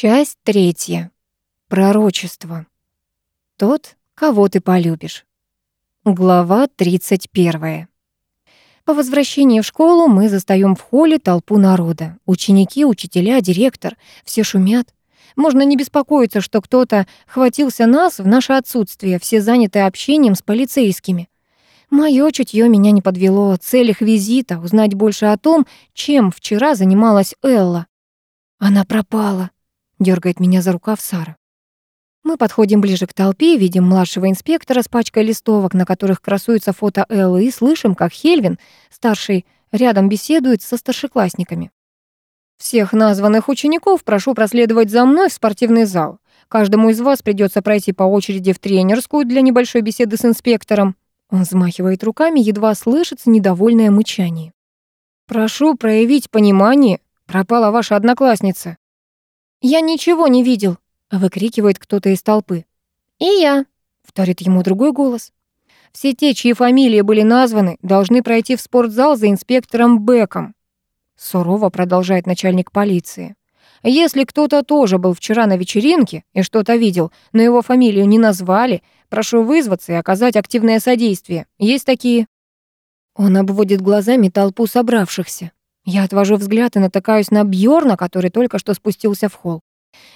Часть третья. Пророчество. Тот, кого ты полюбишь. Глава 31. По возвращении в школу мы застаем в холле толпу народа. Ученики, учителя, директор — все шумят. Можно не беспокоиться, что кто-то хватился нас в наше отсутствие, все заняты общением с полицейскими. Моё чутье меня не подвело. Цель их визита — узнать больше о том, чем вчера занималась Элла. Она пропала, дергает меня за рукав Сара. Мы подходим ближе к толпе, видим младшего инспектора с пачкой листовок, на которых красуется фото Эллы, и слышим, как Хельвин, старший, рядом беседует со старшеклассниками. Всех названных учеников прошу проследовать за мной в спортивный зал. Каждому из вас придется пройти по очереди в тренерскую для небольшой беседы с инспектором. Он взмахивает руками, едва слышится недовольное мычание. «Прошу проявить понимание. Пропала ваша одноклассница». «Я ничего не видел», — выкрикивает кто-то из толпы. «И я», — вторит ему другой голос. «Все те, чьи фамилии были названы, должны пройти в спортзал за инспектором Беком. Сурово продолжает начальник полиции. Если кто-то тоже был вчера на вечеринке и что-то видел, но его фамилию не назвали, прошу вызваться и оказать активное содействие. Есть такие?» Он обводит глазами толпу собравшихся. Я отвожу взгляд и натыкаюсь на Бьорна, который только что спустился в холл.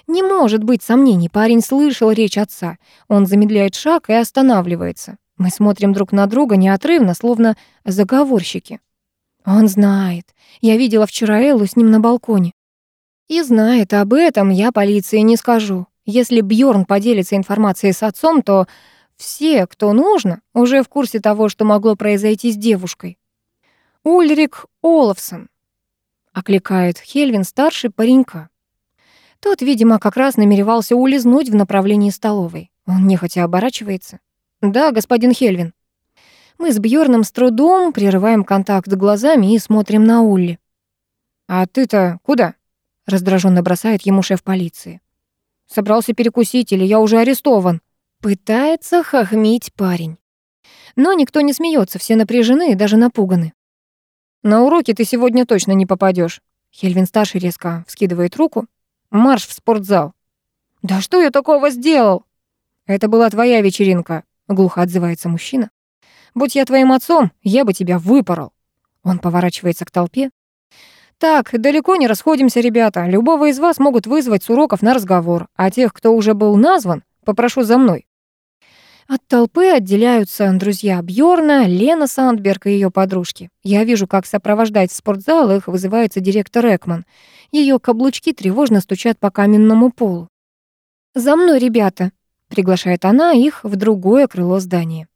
Не может быть сомнений, парень слышал речь отца. Он замедляет шаг и останавливается. Мы смотрим друг на друга неотрывно, словно заговорщики. Он знает. Я видела вчера Эллу с ним на балконе. И знает об этом, я полиции не скажу. Если Бьорн поделится информацией с отцом, то все, кто нужно, уже в курсе того, что могло произойти с девушкой. Ульрик Олафсон окликает Хельвин старший паренька. Тот, видимо, как раз намеревался улизнуть в направлении столовой. Он нехотя оборачивается. «Да, господин Хельвин». Мы с Бьорном с трудом прерываем контакт глазами и смотрим на Улли. «А ты-то куда?» — раздраженно бросает ему шеф полиции. «Собрался перекусить или я уже арестован?» Пытается хохмить парень. Но никто не смеется, все напряжены и даже напуганы. «На уроки ты сегодня точно не попадешь. Хельвин-старший резко вскидывает руку. «Марш в спортзал». «Да что я такого сделал?» «Это была твоя вечеринка», — глухо отзывается мужчина. Будь я твоим отцом, я бы тебя выпорол». Он поворачивается к толпе. «Так, далеко не расходимся, ребята. Любого из вас могут вызвать с уроков на разговор, а тех, кто уже был назван, попрошу за мной». От толпы отделяются друзья Бьорна, Лена Сандберг и ее подружки. Я вижу, как сопровождать в спортзал их вызывается директор Экман. Ее каблучки тревожно стучат по каменному полу. «За мной, ребята!» — приглашает она их в другое крыло здания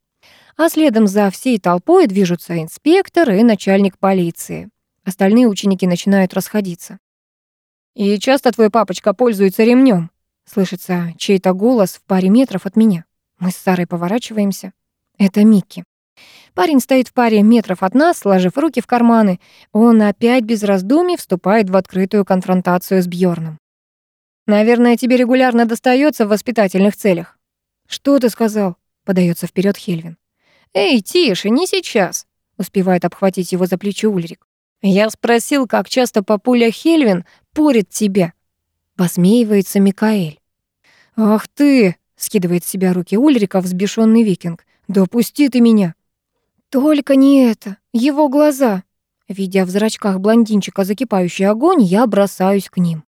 а следом за всей толпой движутся инспектор и начальник полиции. Остальные ученики начинают расходиться. «И часто твой папочка пользуется ремнем? Слышится чей-то голос в паре метров от меня. Мы с Сарой поворачиваемся. Это Микки. Парень стоит в паре метров от нас, сложив руки в карманы. Он опять без раздумий вступает в открытую конфронтацию с Бьорном. «Наверное, тебе регулярно достается в воспитательных целях». «Что ты сказал?» — подается вперед Хельвин. «Эй, тише, не сейчас», — успевает обхватить его за плечо Ульрик. «Я спросил, как часто папуля Хельвин порит тебя». Посмеивается Микаэль. «Ах ты!» — скидывает с себя руки Ульрика взбешенный викинг. «Да пусти ты меня!» «Только не это, его глаза!» Видя в зрачках блондинчика закипающий огонь, я бросаюсь к ним.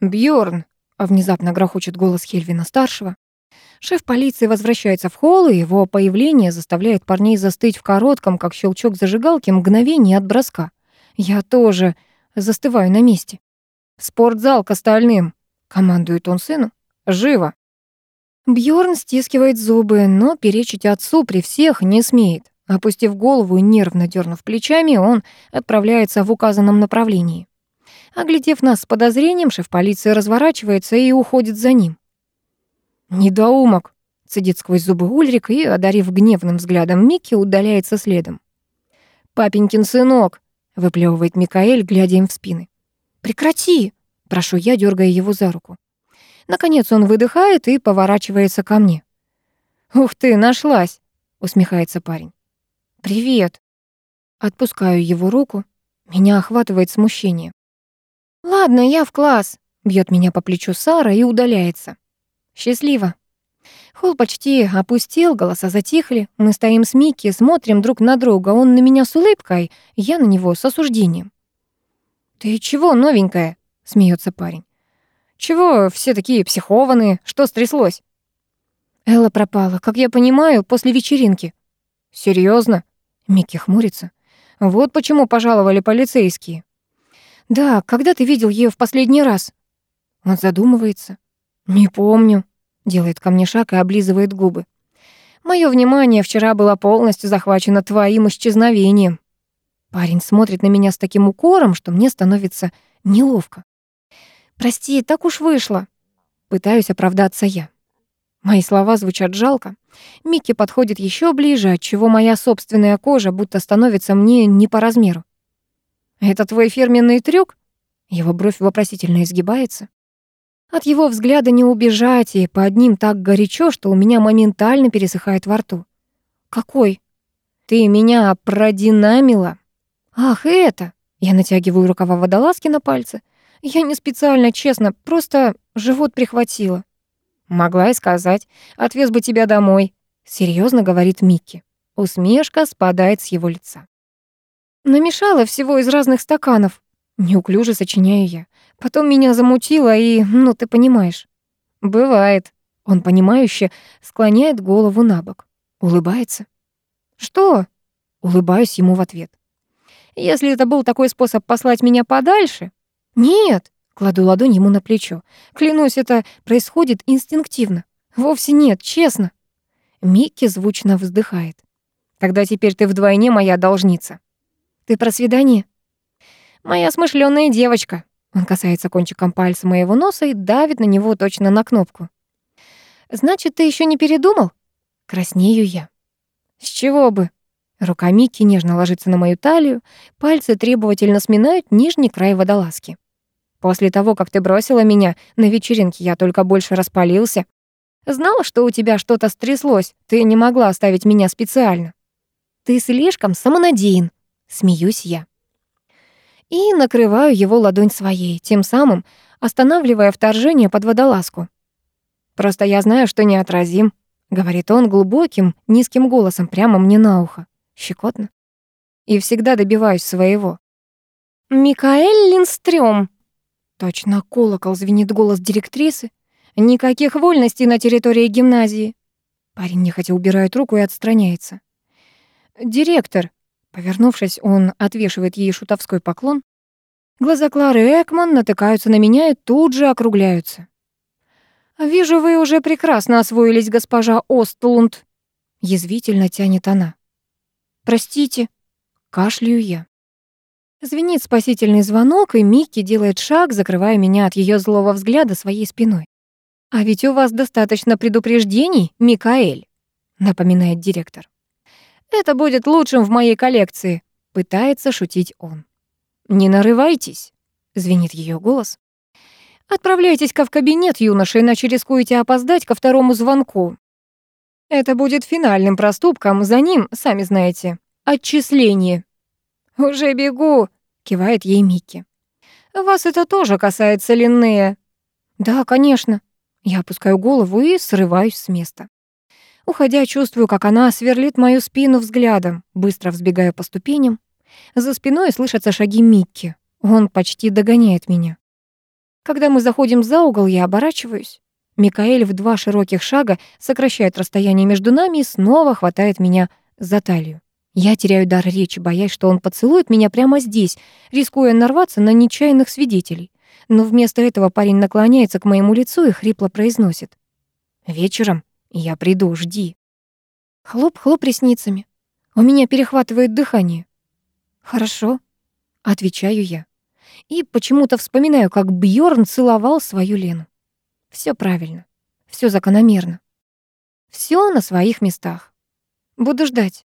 Бьорн, внезапно грохочет голос Хельвина-старшего. Шеф полиции возвращается в холл, и его появление заставляет парней застыть в коротком, как щелчок зажигалки, мгновении от броска. Я тоже застываю на месте. «Спортзал к остальным!» — командует он сыну. «Живо!» Бьорн стискивает зубы, но перечить отцу при всех не смеет. Опустив голову и нервно дернув плечами, он отправляется в указанном направлении. Оглядев нас с подозрением, шеф полиции разворачивается и уходит за ним. «Недоумок!» — цедит сквозь зубы Ульрик и, одарив гневным взглядом Микки, удаляется следом. «Папенькин сынок!» — выплевывает Микаэль, глядя им в спины. «Прекрати!» — прошу я, дергая его за руку. Наконец он выдыхает и поворачивается ко мне. «Ух ты, нашлась!» — усмехается парень. «Привет!» Отпускаю его руку. Меня охватывает смущение. «Ладно, я в класс!» Бьет меня по плечу Сара и удаляется. Счастливо. Холл почти опустел, голоса затихли. Мы стоим с Микки, смотрим друг на друга. Он на меня с улыбкой, я на него с осуждением. «Ты чего, новенькая?» — смеется парень. «Чего все такие психованные? Что стряслось?» Элла пропала, как я понимаю, после вечеринки. Серьезно? Микки хмурится. Вот почему пожаловали полицейские. Да, когда ты видел ее в последний раз? Он задумывается. Не помню. Делает ко мне шаг и облизывает губы. Мое внимание вчера было полностью захвачено твоим исчезновением. Парень смотрит на меня с таким укором, что мне становится неловко. Прости, так уж вышло. Пытаюсь оправдаться я. Мои слова звучат жалко. Микки подходит еще ближе, отчего моя собственная кожа будто становится мне не по размеру. «Это твой фирменный трюк?» Его бровь вопросительно изгибается. От его взгляда не убежать, и под ним так горячо, что у меня моментально пересыхает во рту. «Какой?» «Ты меня продинамила?» «Ах, это!» Я натягиваю рукава водолазки на пальцы. Я не специально, честно, просто живот прихватило. Могла и сказать. Отвез бы тебя домой. Серьезно говорит Микки. Усмешка спадает с его лица. Намешала всего из разных стаканов. Неуклюже сочиняю я. Потом меня замутило и, ну, ты понимаешь. Бывает. Он, понимающе, склоняет голову на бок. Улыбается. Что? Улыбаюсь ему в ответ. Если это был такой способ послать меня подальше... Нет, Кладу ладонь ему на плечо. Клянусь, это происходит инстинктивно. Вовсе нет, честно. Микки звучно вздыхает. Тогда теперь ты вдвойне моя должница. Ты про свидание? Моя смышленая девочка. Он касается кончиком пальца моего носа и давит на него точно на кнопку. Значит, ты еще не передумал? Краснею я. С чего бы? Рука Микки нежно ложится на мою талию, пальцы требовательно сминают нижний край водолазки. После того, как ты бросила меня на вечеринке, я только больше распалился. Знала, что у тебя что-то стряслось, ты не могла оставить меня специально. Ты слишком самонадеян, смеюсь я. И накрываю его ладонь своей, тем самым останавливая вторжение под водолазку. «Просто я знаю, что неотразим», — говорит он глубоким, низким голосом прямо мне на ухо. Щекотно. «И всегда добиваюсь своего». «Микаэль Линстрём», Точно колокол звенит голос директрисы. Никаких вольностей на территории гимназии. Парень нехотя убирает руку и отстраняется. «Директор», повернувшись, он отвешивает ей шутовской поклон. Глаза Клары Экман натыкаются на меня и тут же округляются. «Вижу, вы уже прекрасно освоились, госпожа Остлунд», — язвительно тянет она. «Простите», — кашляю я. Звенит спасительный звонок, и Микки делает шаг, закрывая меня от ее злого взгляда своей спиной. «А ведь у вас достаточно предупреждений, Микаэль», — напоминает директор. «Это будет лучшим в моей коллекции», — пытается шутить он. «Не нарывайтесь», — звенит ее голос. «Отправляйтесь-ка в кабинет, юноша, иначе рискуете опоздать ко второму звонку. Это будет финальным проступком, за ним, сами знаете, отчисление». «Уже бегу!» — кивает ей Микки. «Вас это тоже касается, Линнея?» «Да, конечно». Я опускаю голову и срываюсь с места. Уходя, чувствую, как она сверлит мою спину взглядом, быстро взбегаю по ступеням. За спиной слышатся шаги Микки. Он почти догоняет меня. Когда мы заходим за угол, я оборачиваюсь. Микаэль в два широких шага сокращает расстояние между нами и снова хватает меня за талию. Я теряю дар речи, боясь, что он поцелует меня прямо здесь, рискуя нарваться на нечаянных свидетелей. Но вместо этого парень наклоняется к моему лицу и хрипло произносит. «Вечером я приду, жди». Хлоп-хлоп ресницами. У меня перехватывает дыхание. «Хорошо», — отвечаю я. И почему-то вспоминаю, как Бьорн целовал свою Лену. Все правильно, все закономерно. Все на своих местах. Буду ждать.